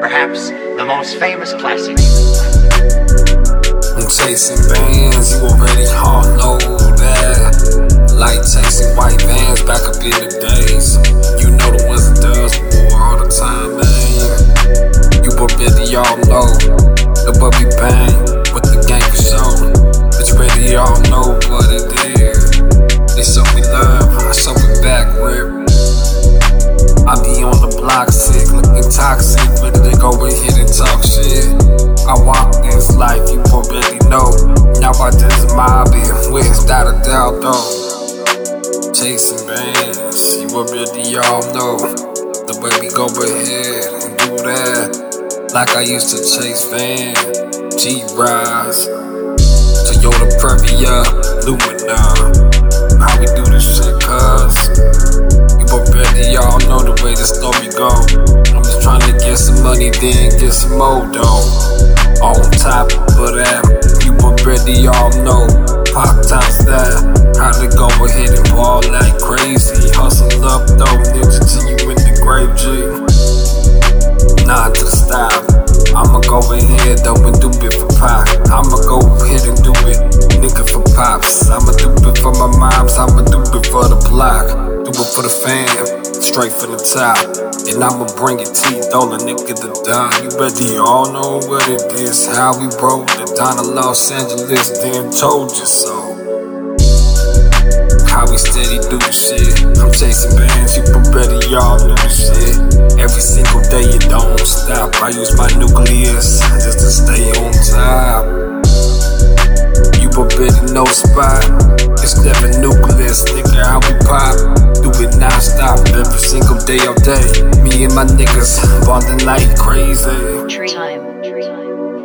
perhaps the most famous classic. I'm chasing bands, you already know sick, toxic, ready to go ahead and talk shit. I walk this life, you already know. Now I just mob it, without a doubt though. Chasing bands, you already all know. The way we go ahead and do that. Like I used to chase Van, G-Rise, Toyota Previa, Lumina. Money, then get some more dough. On top of that, you already all know. Pop times that, how to go ahead and ball like crazy. Hustle up though, nigga, till you in the grave, G. Nah, to stop. I'ma go ahead though and do it for pop. I'ma go ahead and do it, nigga, for pops. I'ma do it for my moms, I'ma do it for the block. Do it for the fam, straight from the top. And I'ma bring it T, Dola, nigga, the Don. You ready? All know what it is, how we broke the Down to Los Angeles, then told you so. How we steady do shit. I'm chasing bands, you better y'all know shit. Every single day it don't stop. I use my nucleus just to stay on top. You already know spot. It's never day. Me and my niggas ballin' like crazy. Tree time. Tree time.